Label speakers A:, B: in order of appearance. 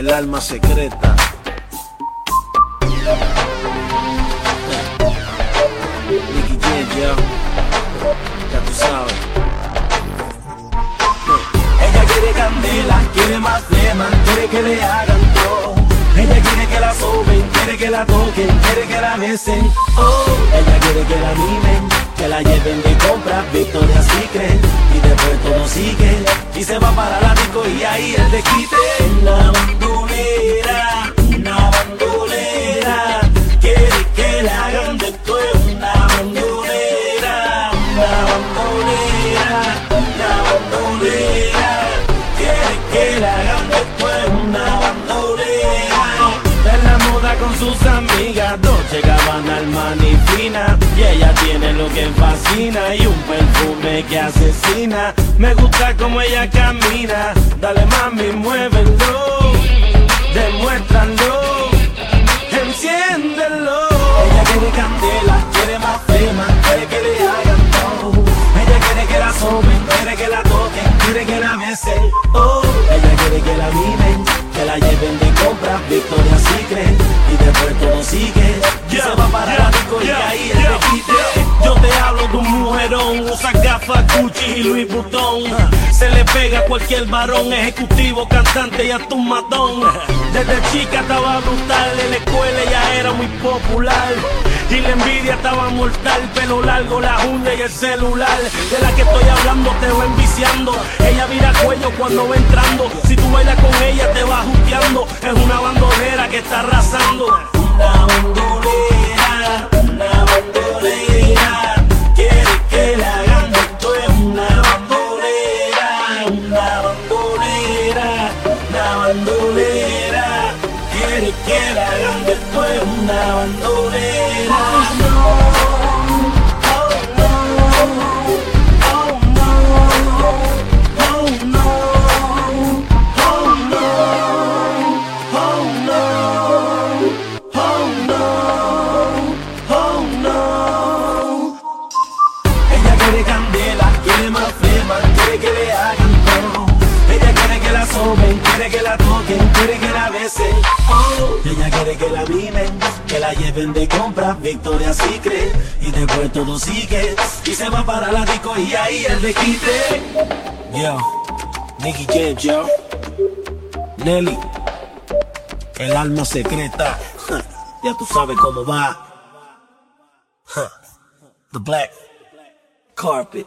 A: El alma secreta. Nicky Jam. Ya tú sabes.
B: Ella quiere candela, quiere más flema, quiere que le hagan todo. Ella quiere que la soben, quiere que la toquen, quiere que la besen. Oh, ella quiere que la mimen, que la lleven de compra, Victoria Secret. Y después todo sigue, y se va para la disco y ahí el de quite. Una bandolera, una bandolera, quiere que la hagan de todo. Una bandolera, una bandolera, una bandolera, quiere que la hagan de todo. Una bandolera. En la moda con sus amigas, dos llegaban al manifina Y ella tiene lo que fascina y un perfume que asesina Me gusta como ella camina, dale mami, muévelo Demuéstralo, enciéndelo. Ella quiere candela, quiere más flema, quiere que le hagan todo. Ella quiere que la soben, quiere que la toquen, quiere que la besen Oh, ella quiere que la mimen, que la lleven de compra, Victoria Secret Y después todo sigue, y se va para la disco y ahí el te quite. Yo te hablo de un mujerón, usa gafas, Gucci y Louis Vuitton. Se le pega a cualquier varón, ejecutivo, cantante y hasta un matón Desde chica estaba brutal, en la escuela ya era muy popular y la envidia estaba mortal, pelo largo, la uña y el celular. De la que estoy hablando te va enviciando. Ella vira cuello cuando va entrando. Si tú bailas con ella te va juteando. Es una bandolera que está arrasando. Quiere que la hagan de todo. Es una bandolera. Ella quiere que la toquen, quiere que la besen. Oh, ella quiere que la mimen, que la lleven de compra, Victoria Secret. Y después todo sigue, y se va para la disco y ahí el de quite.
A: Yo, Nicky Jam, yo. Nelly. El alma secreta. Ya tú sabes cómo va. The black carpet.